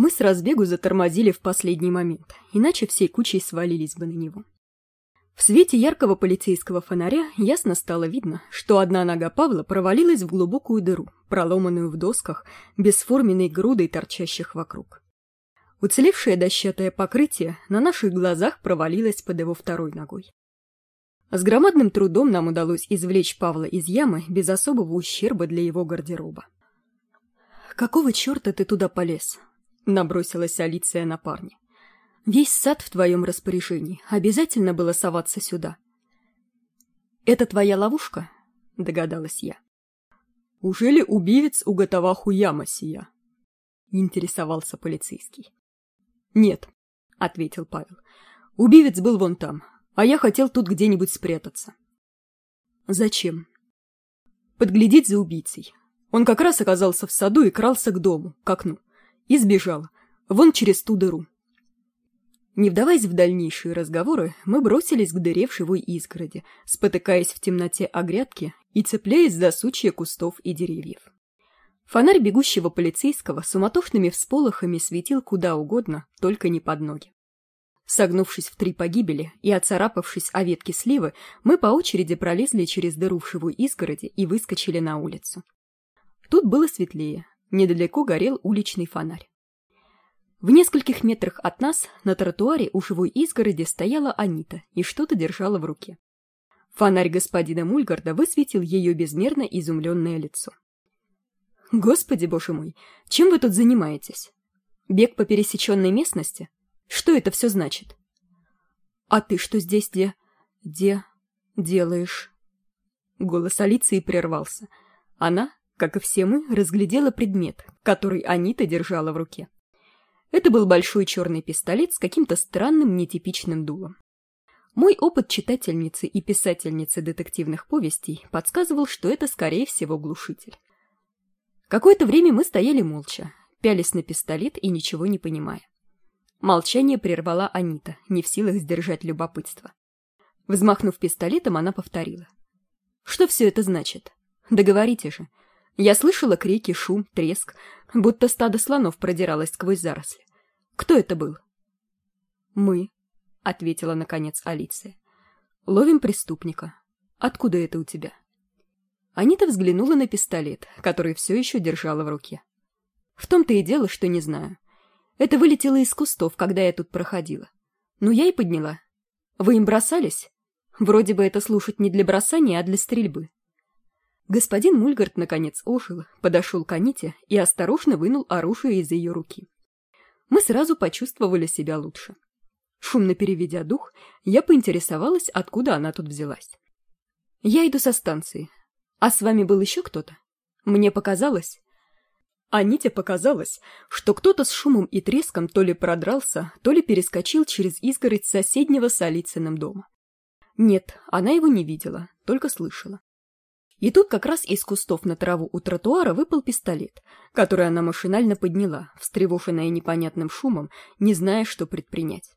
Мы с разбегу затормозили в последний момент, иначе всей кучей свалились бы на него. В свете яркого полицейского фонаря ясно стало видно, что одна нога Павла провалилась в глубокую дыру, проломанную в досках, бесформенной грудой торчащих вокруг. Уцелевшее дощатое покрытие на наших глазах провалилось под его второй ногой. С громадным трудом нам удалось извлечь Павла из ямы без особого ущерба для его гардероба. «Какого черта ты туда полез?» Набросилась алиция на парня. Весь сад в твоем распоряжении. Обязательно было соваться сюда это твоя ловушка догадалась я. Уже ли убивец у готоваху яма сия интересовался полицейский. Нет ответил павел. Убивец был вон там а я хотел тут где-нибудь спрятаться зачем? Подглядеть за убийцей. Он как раз оказался в саду и крался к дому к окну и сбежала вон через ту дыру. Не вдаваясь в дальнейшие разговоры мы бросились к дыре в живой изгороди спотыкаясь в темноте о грядке и цепляясь за сучья кустов и деревьев. Фонарь бегущего полицейского суматошными всполохами светил куда угодно только не под ноги. Согнувшись в три погибели и оцарапавшись о ветки сливы мы по очереди пролезли через дыру в живой изгороди и выскочили на улицу. Тут было светлее недалеко горел уличный фонарь. В нескольких метрах от нас на тротуаре у живой изгороди стояла анита и что то держала в руке. Фонарь господина мульгарда высветил ее безмерно изумленное лицо господи боже мой чем вы тут занимаетесь? Бег по пересеченной местности? Что это все значит а ты что здесь где где делаешь? Голос алиции прервался. Она как и все мы, разглядела предмет, который Анита держала в руке. Это был большой черный пистолет с каким-то странным нетипичным дулом. Мой опыт читательницы и писательницы детективных повестей подсказывал, что это, скорее всего, глушитель. Какое-то время мы стояли молча, пялись на пистолет и ничего не понимая. Молчание прервала Анита, не в силах сдержать любопытство. Взмахнув пистолетом, она повторила. «Что все это значит? Договорите же, я слышала крики, шум, треск, будто стадо слонов продиралось сквозь заросли. Кто это был? Мы, ответила наконец Алиция. Ловим преступника. Откуда это у тебя? Анита взглянула на пистолет, который все еще держала в руке. В том-то и дело, что не знаю. Это вылетело из кустов, когда я тут проходила. Ну, я и подняла. Вы им бросались? Вроде бы это слушать не для бросания, а для стрельбы господин мульгарт наконец ожил подошел к аните и осторожно вынул оружие из ее руки. Мы сразу почувствовали себя лучше. Шумно переведя дух я поинтересовалась откуда она тут взялась. Я иду со станции. А с вами был еще кто то мне показалось аните показалось что кто то с шумом и треском то ли продрался то ли перескочил через изгородь соседнего с алицыным дома. Нет она его не видела только слышала и тут как раз из кустов на траву у тротуара выпал пистолет, который она машинально подняла, встревоженная непонятным шумом, не зная, что предпринять.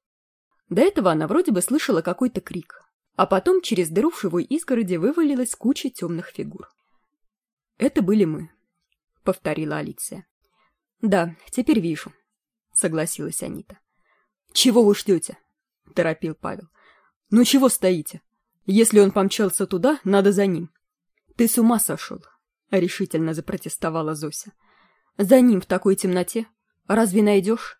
До этого она вроде бы слышала какой-то крик, а потом через дыру в живой изгороди вывалилась куча темных фигур. «Это были мы», — повторила Алиция. «Да, теперь вижу», — согласилась Анита. «Чего вы ждете?» — торопил Павел. «Ну чего стоите? Если он помчался туда, надо за ним ты с ума сошел решительно запротестовала зося. За ним в такой темноте? Разве найдешь?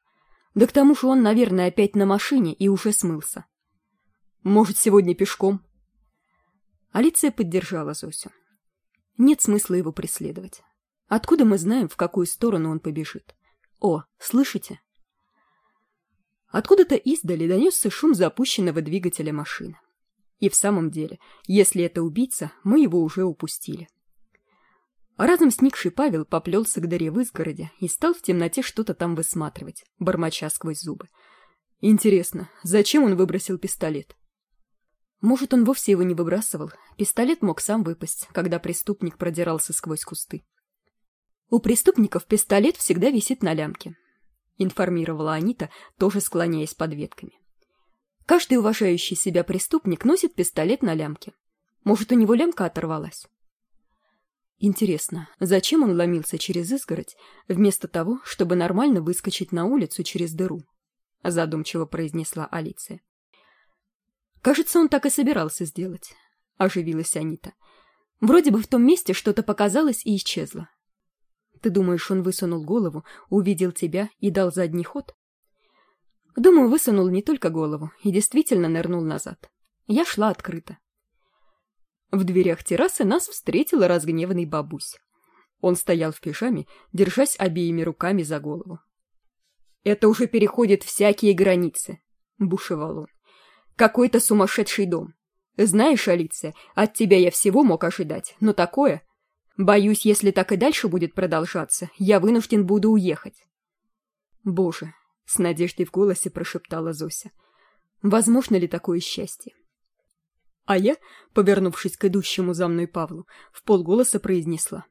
Да к тому же он наверное опять на машине и уже смылся. Может сегодня пешком? Алиция поддержала зосю. Нет смысла его преследовать. Откуда мы знаем в какую сторону он побежит? О слышите? Откуда то издали донесся шум запущенного двигателя машины и в самом деле, если это убийца, мы его уже упустили. Разом сникший Павел поплелся к дыре в изгороде и стал в темноте что-то там высматривать, бормоча сквозь зубы. Интересно, зачем он выбросил пистолет? Может, он вовсе его не выбрасывал. Пистолет мог сам выпасть, когда преступник продирался сквозь кусты. У преступников пистолет всегда висит на лямке, информировала Анита, тоже склоняясь под ветками. Каждый уважающий себя преступник носит пистолет на лямке. Может, у него лямка оторвалась? Интересно, зачем он ломился через изгородь, вместо того, чтобы нормально выскочить на улицу через дыру? Задумчиво произнесла Алиция. Кажется, он так и собирался сделать. Оживилась Анита. Вроде бы в том месте что-то показалось и исчезло. Ты думаешь, он высунул голову, увидел тебя и дал задний ход? Думаю, высунул не только голову и действительно нырнул назад. Я шла открыто. В дверях террасы нас встретил разгневанный бабусь. Он стоял в пижаме, держась обеими руками за голову. «Это уже переходит всякие границы», — бушевал он. «Какой-то сумасшедший дом. Знаешь, Алиция, от тебя я всего мог ожидать, но такое... Боюсь, если так и дальше будет продолжаться, я вынужден буду уехать». «Боже», — с надеждой в голосе прошептала Зося, — «возможно ли такое счастье?» А я, повернувшись к идущему за мной Павлу, в полголоса произнесла.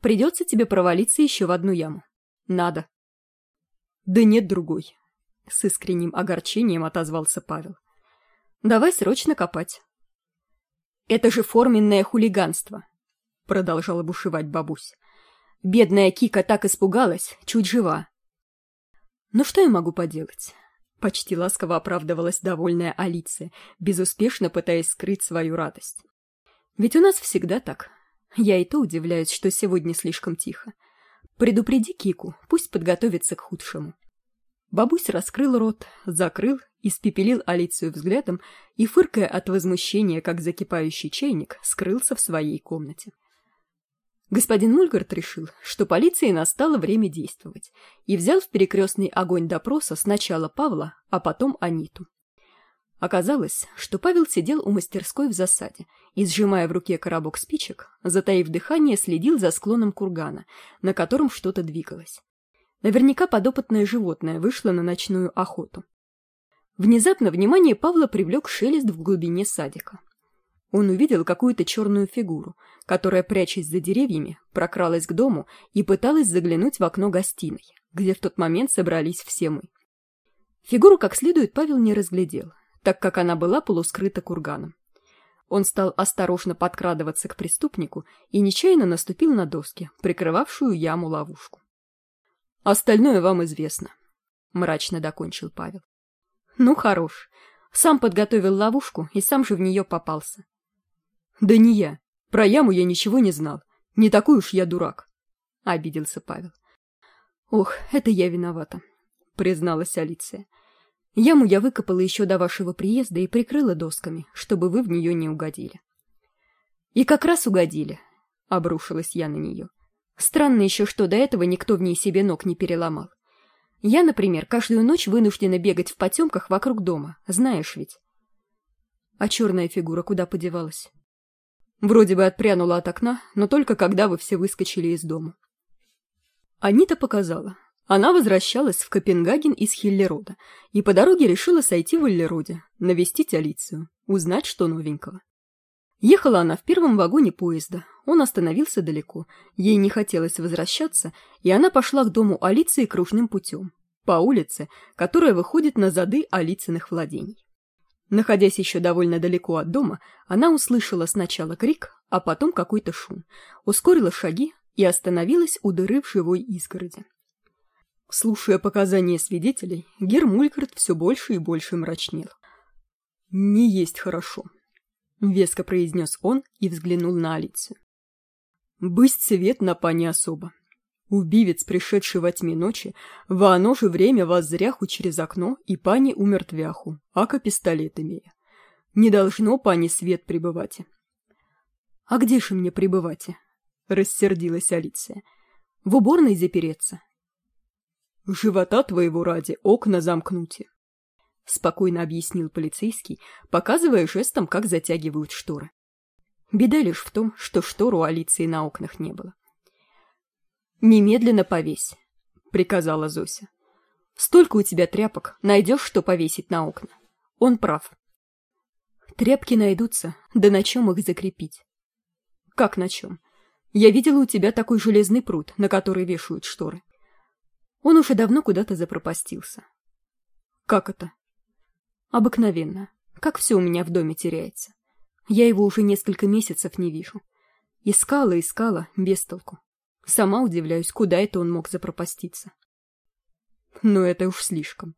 «Придется тебе провалиться еще в одну яму. Надо». «Да нет другой», — с искренним огорчением отозвался Павел. «Давай срочно копать». «Это же форменное хулиганство», — продолжала бушевать бабусь. «Бедная Кика так испугалась, чуть жива». «Ну что я могу поделать? Почти ласково оправдывалась довольная Алиция, безуспешно пытаясь скрыть свою радость. «Ведь у нас всегда так. Я и то удивляюсь, что сегодня слишком тихо. Предупреди Кику, пусть подготовится к худшему». Бабусь раскрыл рот, закрыл, испепелил Алицию взглядом и, фыркая от возмущения, как закипающий чайник, скрылся в своей комнате. Господин Мульгарт решил, что полиции настало время действовать, и взял в перекрестный огонь допроса сначала Павла, а потом Аниту. Оказалось, что Павел сидел у мастерской в засаде и, сжимая в руке коробок спичек, затаив дыхание, следил за склоном кургана, на котором что-то двигалось. Наверняка подопытное животное вышло на ночную охоту. Внезапно внимание Павла привлек шелест в глубине садика. Он увидел какую-то черную фигуру, которая, прячась за деревьями, прокралась к дому и пыталась заглянуть в окно гостиной, где в тот момент собрались все мы. Фигуру как следует Павел не разглядел, так как она была полускрыта курганом. Он стал осторожно подкрадываться к преступнику и нечаянно наступил на доски, прикрывавшую яму-ловушку. «Остальное вам известно», — мрачно докончил Павел. «Ну, хорош. Сам подготовил ловушку и сам же в нее попался. Да не я. Про яму я ничего не знал. Не такой уж я дурак. Обиделся Павел. Ох, это я виновата, призналась Алиция. Яму я выкопала еще до вашего приезда и прикрыла досками, чтобы вы в нее не угодили. И как раз угодили, обрушилась я на нее. Странно еще, что до этого никто в ней себе ног не переломал. Я, например, каждую ночь вынуждена бегать в потемках вокруг дома, знаешь ведь. А черная фигура куда подевалась? Вроде бы отпрянула от окна, но только когда вы все выскочили из дома. Анита показала. Она возвращалась в Копенгаген из Хиллерода и по дороге решила сойти в Иллероде, навестить Алицию, узнать, что новенького. Ехала она в первом вагоне поезда, он остановился далеко, ей не хотелось возвращаться, и она пошла к дому Алиции кружным путем, по улице, которая выходит на зады Алицыных владений. Находясь еще довольно далеко от дома, она услышала сначала крик, а потом какой-то шум, ускорила шаги и остановилась у дыры в живой изгороди. Слушая показания свидетелей, Гермулькарт все больше и больше мрачнел. «Не есть хорошо», — веско произнес он и взглянул на Алицию. «Быть цвет на пане особо. Убивец, пришедший во тьме ночи, во оно же время воззряху через окно и пани умертвяху, ака пистолет имея. Не должно пани свет пребывать. — А где же мне пребывать? — рассердилась Алиция. — В уборной запереться. — Живота твоего ради окна замкнуте, — спокойно объяснил полицейский, показывая жестом, как затягивают шторы. Беда лишь в том, что штору Алиции на окнах не было. «Немедленно повесь», — приказала Зося. «Столько у тебя тряпок, найдешь, что повесить на окна». Он прав. Тряпки найдутся, да на чем их закрепить? Как на чем? Я видела у тебя такой железный пруд, на который вешают шторы. Он уже давно куда-то запропастился. Как это? Обыкновенно. Как все у меня в доме теряется. Я его уже несколько месяцев не вижу. Искала, искала, без толку. Сама удивляюсь, куда это он мог запропаститься. Но это уж слишком.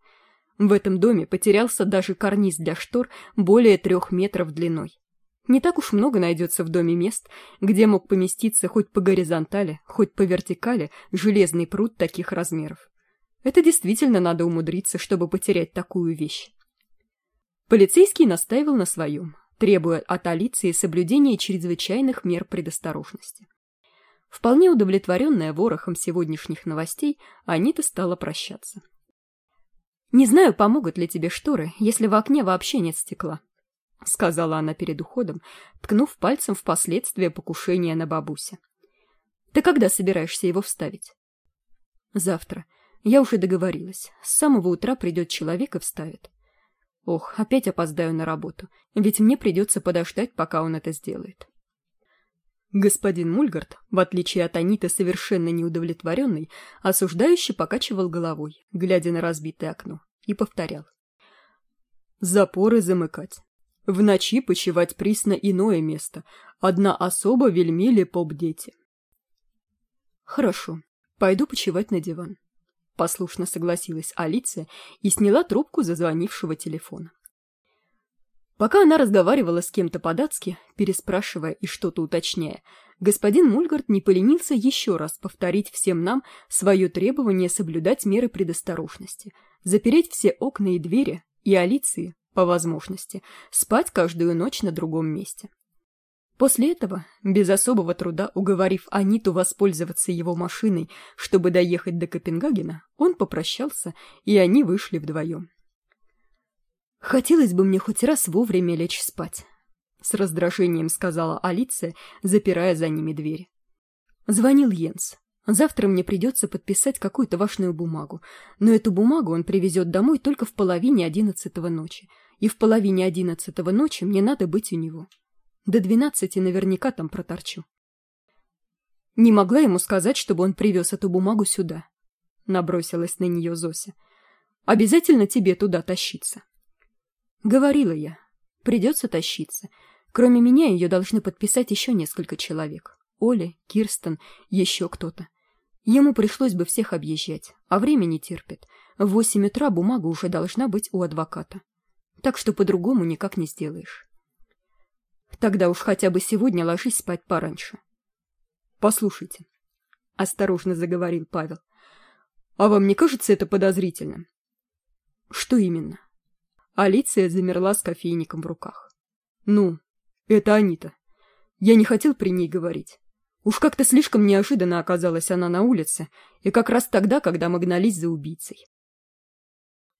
В этом доме потерялся даже карниз для штор более трех метров длиной. Не так уж много найдется в доме мест, где мог поместиться хоть по горизонтали, хоть по вертикали железный пруд таких размеров. Это действительно надо умудриться, чтобы потерять такую вещь. Полицейский настаивал на своем, требуя от Алиции соблюдения чрезвычайных мер предосторожности. Вполне удовлетворенная ворохом сегодняшних новостей, Анита стала прощаться. «Не знаю, помогут ли тебе шторы, если в окне вообще нет стекла», — сказала она перед уходом, ткнув пальцем в последствия покушения на бабуся. «Ты когда собираешься его вставить?» «Завтра. Я уже договорилась. С самого утра придет человек и вставит. Ох, опять опоздаю на работу, ведь мне придется подождать, пока он это сделает». Господин Мульгард, в отличие от Аниты, совершенно неудовлетворенный, осуждающе покачивал головой, глядя на разбитое окно, и повторял. «Запоры замыкать. В ночи почивать присно иное место. Одна особа вельмили поп-дети». «Хорошо, пойду почивать на диван», — послушно согласилась Алиция и сняла трубку зазвонившего телефона. Пока она разговаривала с кем-то по-датски, переспрашивая и что-то уточняя, господин Мульгард не поленился еще раз повторить всем нам свое требование соблюдать меры предосторожности, запереть все окна и двери и Алиции, по возможности, спать каждую ночь на другом месте. После этого, без особого труда уговорив Аниту воспользоваться его машиной, чтобы доехать до Копенгагена, он попрощался, и они вышли вдвоем. «Хотелось бы мне хоть раз вовремя лечь спать», — с раздражением сказала Алиция, запирая за ними дверь. Звонил Йенс. Завтра мне придется подписать какую-то важную бумагу, но эту бумагу он привезет домой только в половине одиннадцатого ночи, и в половине одиннадцатого ночи мне надо быть у него. До двенадцати наверняка там проторчу. Не могла ему сказать, чтобы он привез эту бумагу сюда. Набросилась на нее Зося. Обязательно тебе туда тащиться. Говорила я. Придется тащиться. Кроме меня ее должны подписать еще несколько человек. Оля, Кирстен, еще кто-то. Ему пришлось бы всех объезжать, а время не терпит. В восемь утра бумага уже должна быть у адвоката. Так что по-другому никак не сделаешь. Тогда уж хотя бы сегодня ложись спать пораньше. Послушайте, — осторожно заговорил Павел, — а вам не кажется это подозрительным? Что именно? — Алиция замерла с кофейником в руках. «Ну, это Анита. Я не хотел при ней говорить. Уж как-то слишком неожиданно оказалась она на улице, и как раз тогда, когда мы гнались за убийцей».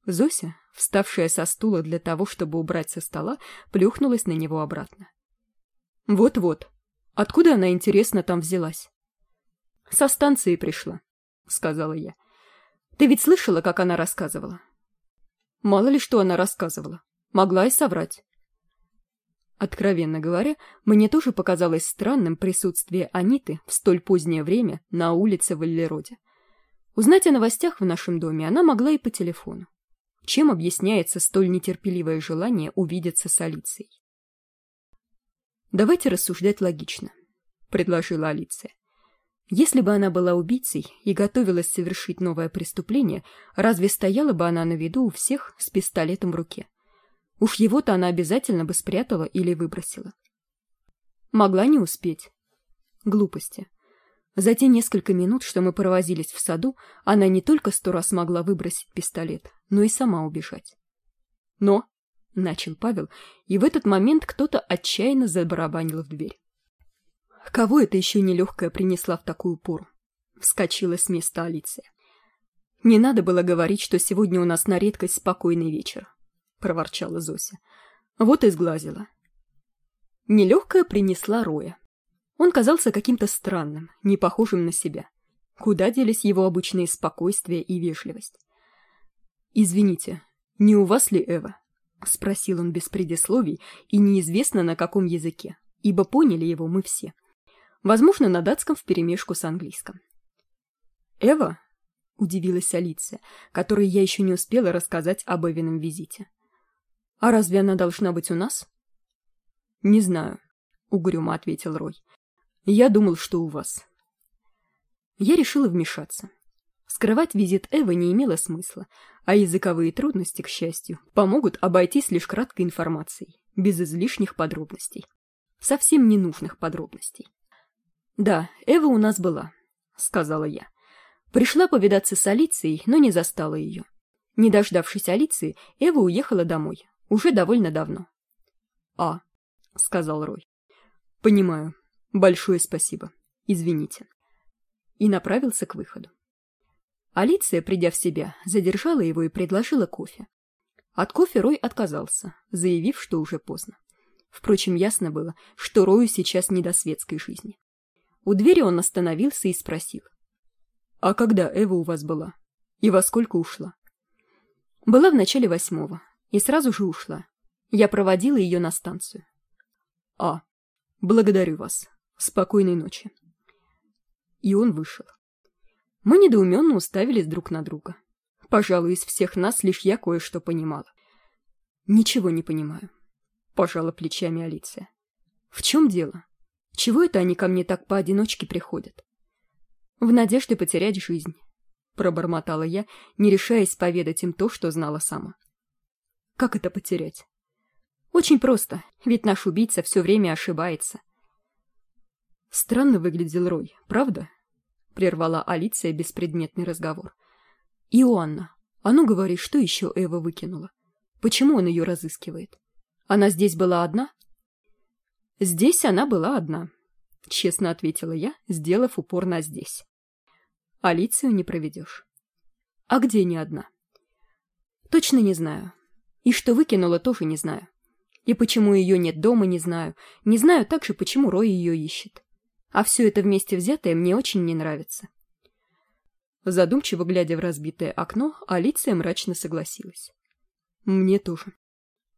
Зося, вставшая со стула для того, чтобы убрать со стола, плюхнулась на него обратно. «Вот-вот. Откуда она, интересно, там взялась?» «Со станции пришла», — сказала я. «Ты ведь слышала, как она рассказывала?» Мало ли что она рассказывала. Могла и соврать. Откровенно говоря, мне тоже показалось странным присутствие Аниты в столь позднее время на улице в Аллероде. Узнать о новостях в нашем доме она могла и по телефону. Чем объясняется столь нетерпеливое желание увидеться с Алицией? «Давайте рассуждать логично», — предложила Алиция. Если бы она была убийцей и готовилась совершить новое преступление, разве стояла бы она на виду у всех с пистолетом в руке? Уж его-то она обязательно бы спрятала или выбросила. Могла не успеть. Глупости. За те несколько минут, что мы провозились в саду, она не только сто раз могла выбросить пистолет, но и сама убежать. Но, — начал Павел, и в этот момент кто-то отчаянно забарабанил в дверь. Кого это еще нелегкая принесла в такую пору? Вскочила с места Алиция. Не надо было говорить, что сегодня у нас на редкость спокойный вечер, проворчала Зося. Вот и сглазила. Нелегкая принесла Роя. Он казался каким-то странным, не похожим на себя. Куда делись его обычные спокойствие и вежливость? «Извините, не у вас ли Эва?» — спросил он без предисловий и неизвестно на каком языке, ибо поняли его мы все возможно, на датском вперемешку с английском. «Эва?» — удивилась Алиция, которой я еще не успела рассказать об Эвином визите. «А разве она должна быть у нас?» «Не знаю», — угрюмо ответил Рой. Я думал, что у вас. Я решила вмешаться. Скрывать визит Эвы не имело смысла, а языковые трудности, к счастью, помогут обойтись лишь краткой информацией, без излишних подробностей. Совсем ненужных подробностей. «Да, Эва у нас была», — сказала я. Пришла повидаться с Алицией, но не застала ее. Не дождавшись Алиции, Эва уехала домой. Уже довольно давно. «А», — сказал Рой. «Понимаю. Большое спасибо. Извините». И направился к выходу. Алиция, придя в себя, задержала его и предложила кофе. От кофе Рой отказался, заявив, что уже поздно. Впрочем, ясно было, что Рою сейчас не до светской жизни. У двери он остановился и спросил. «А когда Эва у вас была? И во сколько ушла?» Была в начале восьмого, и сразу же ушла. Я проводила ее на станцию. «А, благодарю вас. Спокойной ночи». И он вышел. Мы недоуменно уставились друг на друга. Пожалуй, из всех нас лишь я кое-что понимала. «Ничего не понимаю», — пожала плечами Алиция. «В чем дело? Чего это они ко мне так поодиночке приходят?» «В надежде потерять жизнь», — пробормотала я, не решаясь поведать им то, что знала сама. «Как это потерять?» «Очень просто, ведь наш убийца все время ошибается». Странно выглядел Рой, правда? — прервала Алиция беспредметный разговор. «Иоанна, а ну говори, что еще Эва выкинула? Почему он ее разыскивает? Она здесь была одна?» «Здесь она была одна», — честно ответила я, сделав упор на «здесь». «Алицию не проведешь». «А где не одна?» «Точно не знаю. И что выкинула, тоже не знаю. И почему ее нет дома, не знаю. Не знаю также, почему Рой ее ищет а все это вместе взятое мне очень не нравится задумчиво глядя в разбитое окно алиция мрачно согласилась мне тоже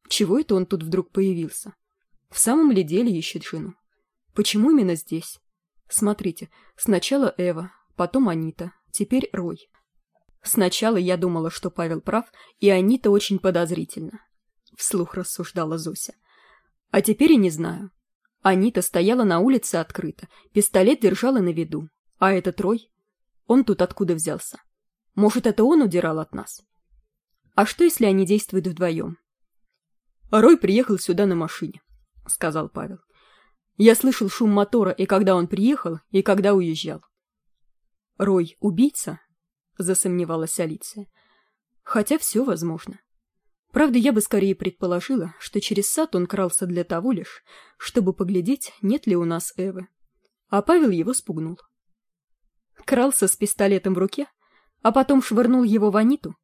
чего это он тут вдруг появился в самом ли деле ищет жену почему именно здесь смотрите сначала эва потом анита теперь рой сначала я думала что павел прав и анита очень подозрительно вслух рассуждала зося а теперь и не знаю Анита стояла на улице открыто, пистолет держала на виду. А этот Рой? Он тут откуда взялся? Может, это он удирал от нас? А что, если они действуют вдвоем? Рой приехал сюда на машине, — сказал Павел. Я слышал шум мотора и когда он приехал, и когда уезжал. Рой — убийца? — засомневалась Алиция. Хотя все возможно. Правда, я бы скорее предположила, что через сад он крался для того лишь, чтобы поглядеть, нет ли у нас Эвы. А Павел его спугнул. Крался с пистолетом в руке, а потом швырнул его в Аниту.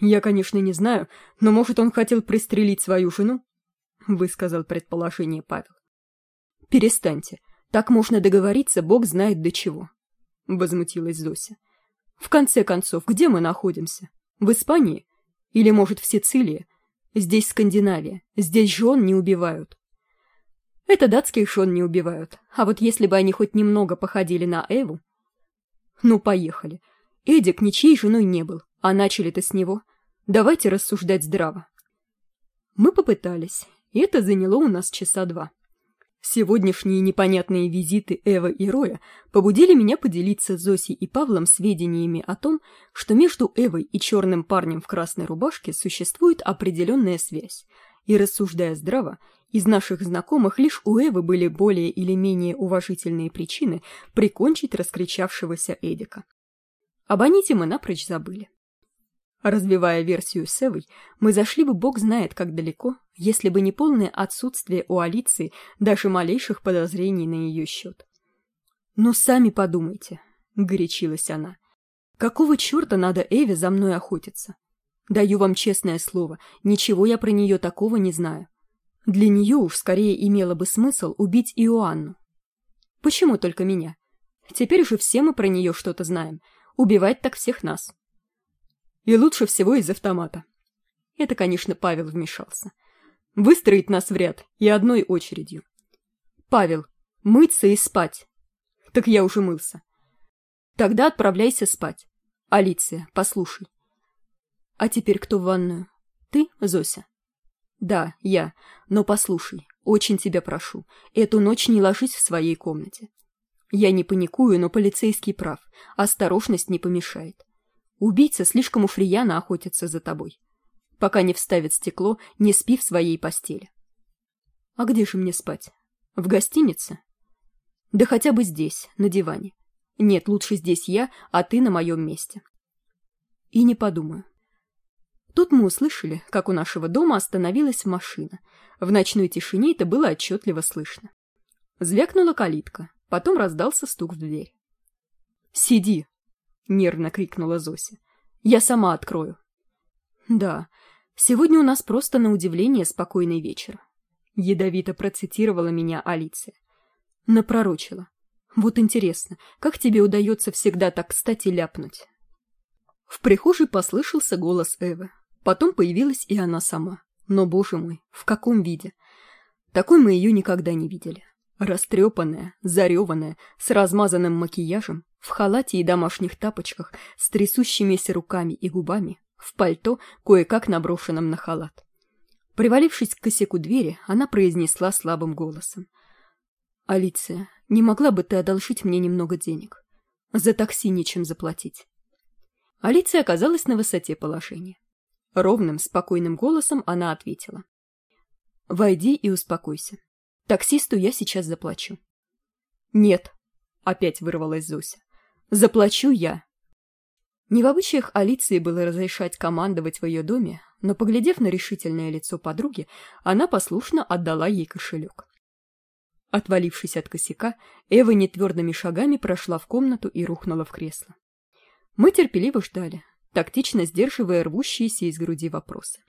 Я, конечно, не знаю, но, может, он хотел пристрелить свою жену? Высказал предположение Павел. Перестаньте. Так можно договориться, бог знает до чего. Возмутилась Зося. В конце концов, где мы находимся? В Испании? Или, может, в Сицилии? Здесь Скандинавия. Здесь жен не убивают. Это датских жен не убивают. А вот если бы они хоть немного походили на Эву... Ну, поехали. Эдик ничьей женой не был, а начали-то с него. Давайте рассуждать здраво. Мы попытались, это заняло у нас часа два. Сегодняшние непонятные визиты Эвы и Роя побудили меня поделиться с Зосей и Павлом сведениями о том, что между Эвой и черным парнем в красной рубашке существует определенная связь, и, рассуждая здраво, из наших знакомых лишь у Эвы были более или менее уважительные причины прикончить раскричавшегося Эдика. Об Аните мы напрочь забыли. Развивая версию с Эвой, мы зашли бы бог знает как далеко, если бы не полное отсутствие у Алиции даже малейших подозрений на ее счет. «Ну, сами подумайте», — горячилась она. «Какого черта надо Эве за мной охотиться? Даю вам честное слово, ничего я про нее такого не знаю. Для нее уж скорее имело бы смысл убить Иоанну. Почему только меня? Теперь уже все мы про нее что-то знаем. Убивать так всех нас. И лучше всего из автомата. Это, конечно, Павел вмешался. Выстроить нас в ряд и одной очередью. Павел, мыться и спать. Так я уже мылся. Тогда отправляйся спать. Алиция, послушай. А теперь кто в ванную? Ты, Зося? Да, я. Но послушай, очень тебя прошу, эту ночь не ложись в своей комнате. Я не паникую, но полицейский прав. Осторожность не помешает. Убийца слишком уж рьяно охотится за тобой. Пока не вставит стекло, не спи в своей постели. А где же мне спать? В гостинице? Да хотя бы здесь, на диване. Нет, лучше здесь я, а ты на моем месте. И не подумаю. Тут мы услышали, как у нашего дома остановилась машина. В ночной тишине это было отчетливо слышно. Звякнула калитка, потом раздался стук в дверь. «Сиди!» — нервно крикнула Зося. «Я сама открою». «Да, сегодня у нас просто на удивление спокойный вечер». Ядовито процитировала меня Алиция. Напророчила. Вот интересно, как тебе удается всегда так кстати ляпнуть? В прихожей послышался голос Эвы. Потом появилась и она сама. Но, боже мой, в каком виде? Такой мы ее никогда не видели. Растрепанная, зареванная, с размазанным макияжем, в халате и домашних тапочках, с трясущимися руками и губами, в пальто, кое-как наброшенном на халат. Привалившись к косяку двери, она произнесла слабым голосом. «Алиция, не могла бы ты одолжить мне немного денег? За такси нечем заплатить». Алиция оказалась на высоте положения. Ровным, спокойным голосом она ответила. «Войди и успокойся. Таксисту я сейчас заплачу». «Нет», — опять вырвалась Зося. «Заплачу я». Не в обычаях Алиции было разрешать командовать в ее доме, но, поглядев на решительное лицо подруги, она послушно отдала ей кошелек. Отвалившись от косяка, Эва нетвердыми шагами прошла в комнату и рухнула в кресло. Мы терпеливо ждали, тактично сдерживая рвущиеся из груди вопросы.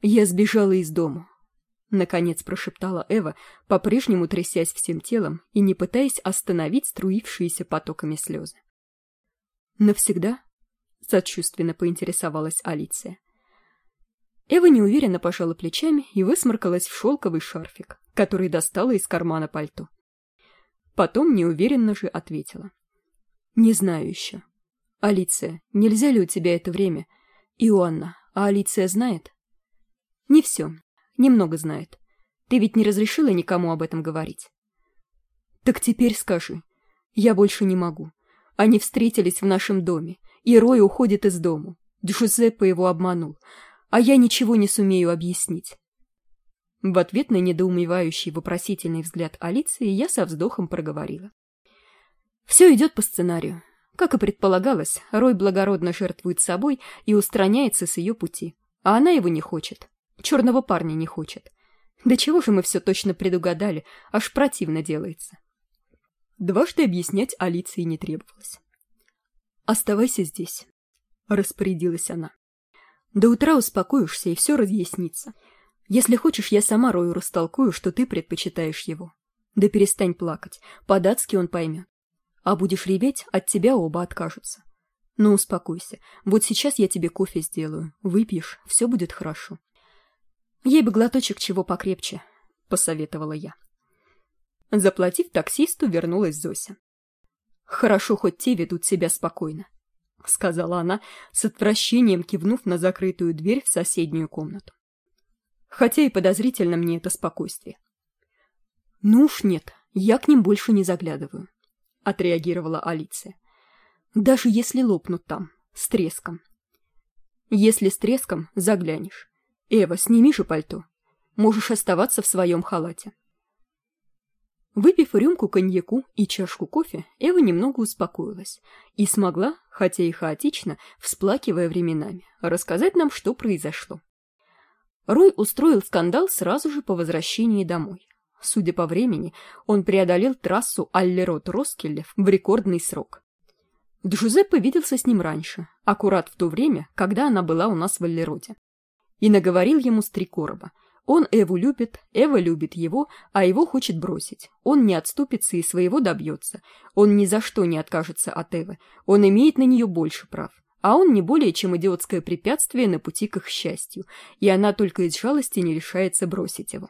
«Я сбежала из дома», — наконец прошептала Эва, по-прежнему трясясь всем телом и не пытаясь остановить струившиеся потоками слезы. «Навсегда?» — сочувственно поинтересовалась Алиция. Эва неуверенно пожала плечами и высморкалась в шелковый шарфик, который достала из кармана пальто. Потом неуверенно же ответила. «Не знаю еще. «Алиция, нельзя ли у тебя это время?» «Иоанна, а Алиция знает?» «Не все. Немного знает. Ты ведь не разрешила никому об этом говорить?» «Так теперь скажи. Я больше не могу. Они встретились в нашем доме, и Рой уходит из дому. Джузеппе его обманул, а я ничего не сумею объяснить». В ответ на недоумевающий вопросительный взгляд Алиции я со вздохом проговорила. «Все идет по сценарию. Как и предполагалось, Рой благородно жертвует собой и устраняется с ее пути. А она его не хочет. Черного парня не хочет. Да чего же мы все точно предугадали, аж противно делается. Дважды объяснять Алиции не требовалось. «Оставайся здесь», — распорядилась она. «До утра успокоишься, и все разъяснится. Если хочешь, я сама Рою растолкую, что ты предпочитаешь его. Да перестань плакать, по-датски он поймет. А будешь реветь, от тебя оба откажутся. Ну, успокойся. Вот сейчас я тебе кофе сделаю. Выпьешь, все будет хорошо. Ей бы глоточек чего покрепче, посоветовала я. Заплатив таксисту, вернулась Зося. Хорошо, хоть те ведут себя спокойно, сказала она, с отвращением кивнув на закрытую дверь в соседнюю комнату. Хотя и подозрительно мне это спокойствие. Ну уж нет, я к ним больше не заглядываю. — отреагировала Алиция. «Даже если лопнут там, с треском». «Если с треском, заглянешь. Эва, сними же пальто. Можешь оставаться в своем халате». Выпив рюмку коньяку и чашку кофе, Эва немного успокоилась и смогла, хотя и хаотично, всплакивая временами, рассказать нам, что произошло. Рой устроил скандал сразу же по возвращении домой. Судя по времени, он преодолел трассу Аллерот-Роскеле в рекордный срок. Джузеппе виделся с ним раньше, аккурат в то время, когда она была у нас в Аллероте. И наговорил ему с три короба. Он Эву любит, Эва любит его, а его хочет бросить. Он не отступится и своего добьется. Он ни за что не откажется от Эвы. Он имеет на нее больше прав. А он не более чем идиотское препятствие на пути к их счастью, и она только из жалости не решается бросить его.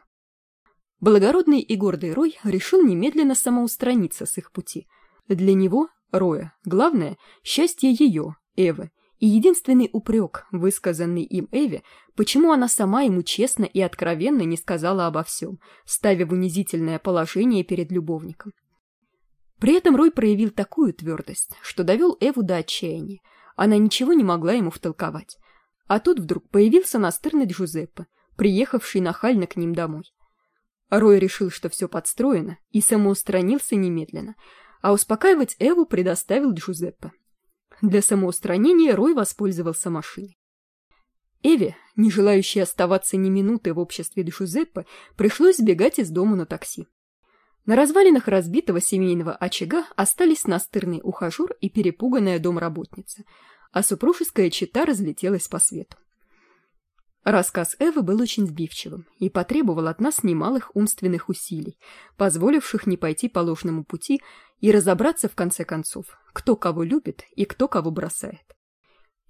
Благородный и гордый Рой решил немедленно самоустраниться с их пути. Для него, Роя, главное – счастье ее, Эвы, И единственный упрек, высказанный им Эви, почему она сама ему честно и откровенно не сказала обо всем, ставя в унизительное положение перед любовником. При этом Рой проявил такую твердость, что довел Эву до отчаяния. Она ничего не могла ему втолковать. А тут вдруг появился настырный Джузеппе, приехавший нахально к ним домой. Рой решил, что все подстроено, и самоустранился немедленно, а успокаивать Эву предоставил Джузеппе. Для самоустранения Рой воспользовался машиной. Эве, не желающей оставаться ни минуты в обществе Джузеппе, пришлось сбегать из дома на такси. На развалинах разбитого семейного очага остались настырный ухажер и перепуганная домработница, а супружеская чита разлетелась по свету. Рассказ Эвы был очень сбивчивым и потребовал от нас немалых умственных усилий, позволивших не пойти по ложному пути и разобраться в конце концов, кто кого любит и кто кого бросает.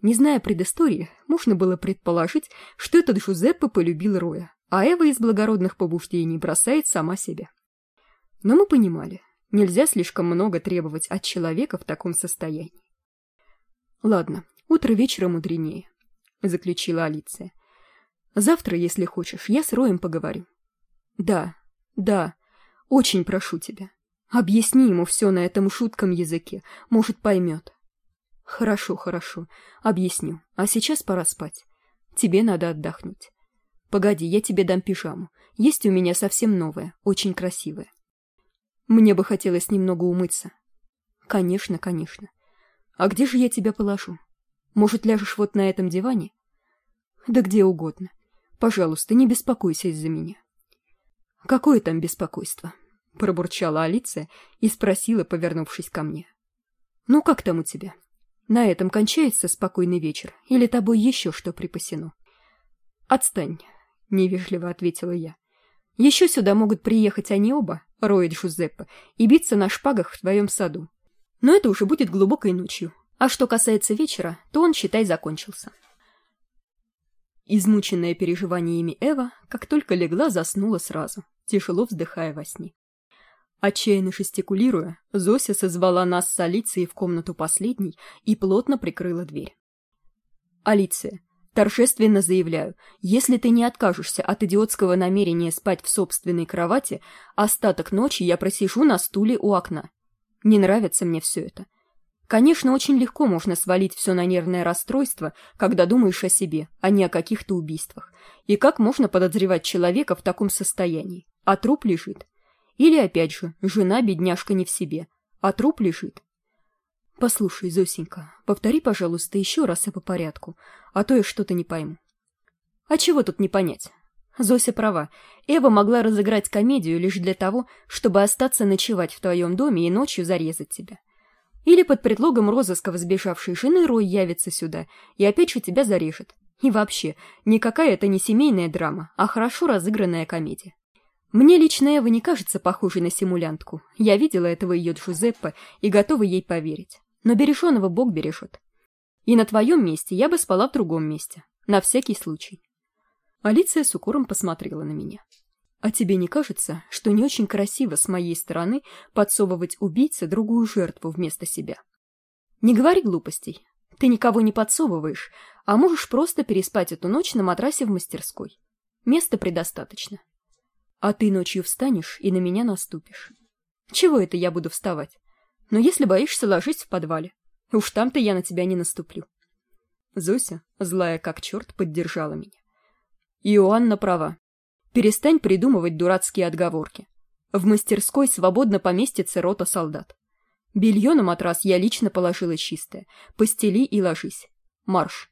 Не зная предыстории, можно было предположить, что этот Жузеппе полюбил Роя, а Эва из благородных побуждений бросает сама себя. Но мы понимали, нельзя слишком много требовать от человека в таком состоянии. «Ладно, утро вечера мудренее», — заключила Алиция. «Завтра, если хочешь, я с Роем поговорю». «Да, да, очень прошу тебя. Объясни ему все на этом шутком языке, может, поймет». «Хорошо, хорошо, объясню. А сейчас пора спать. Тебе надо отдохнуть. Погоди, я тебе дам пижаму. Есть у меня совсем новая, очень красивая. Мне бы хотелось немного умыться. Конечно, конечно. А где же я тебя положу? Может, ляжешь вот на этом диване? Да где угодно. Пожалуйста, не беспокойся из-за меня. Какое там беспокойство? Пробурчала Алиция и спросила, повернувшись ко мне. Ну, как там у тебя? На этом кончается спокойный вечер, или тобой еще что припасено? Отстань, невежливо ответила я. Еще сюда могут приехать они оба, Рой и Джузеппе, и биться на шпагах в твоем саду. Но это уже будет глубокой ночью. А что касается вечера, то он, считай, закончился. Измученная переживаниями Эва, как только легла, заснула сразу, тяжело вздыхая во сне. Отчаянно шестикулируя, Зося созвала нас с Алицией в комнату последней и плотно прикрыла дверь. «Алиция, Торжественно заявляю, если ты не откажешься от идиотского намерения спать в собственной кровати, остаток ночи я просижу на стуле у окна. Не нравится мне все это. Конечно, очень легко можно свалить все на нервное расстройство, когда думаешь о себе, а не о каких-то убийствах. И как можно подозревать человека в таком состоянии? А труп лежит. Или, опять же, жена-бедняжка не в себе, а труп лежит. Послушай, Зосенька, повтори, пожалуйста, еще раз и по порядку, а то я что-то не пойму. А чего тут не понять? Зося права. Эва могла разыграть комедию лишь для того, чтобы остаться ночевать в твоем доме и ночью зарезать тебя. Или под предлогом розыска сбежавшей жены Рой явится сюда и опять же тебя зарежет. И вообще, никакая это не семейная драма, а хорошо разыгранная комедия. Мне лично Эва не кажется похожей на симулянтку. Я видела этого ее Джузеппе и готова ей поверить но береженого бог бережет. И на твоем месте я бы спала в другом месте, на всякий случай. Алиция с укором посмотрела на меня. А тебе не кажется, что не очень красиво с моей стороны подсовывать убийце другую жертву вместо себя? Не говори глупостей. Ты никого не подсовываешь, а можешь просто переспать эту ночь на матрасе в мастерской. Места предостаточно. А ты ночью встанешь и на меня наступишь. Чего это я буду вставать? Но если боишься, ложись в подвале. Уж там-то я на тебя не наступлю. Зося, злая как черт, поддержала меня. Иоанна права. Перестань придумывать дурацкие отговорки. В мастерской свободно поместится рота солдат. Белье на матрас я лично положила чистое. Постели и ложись. Марш.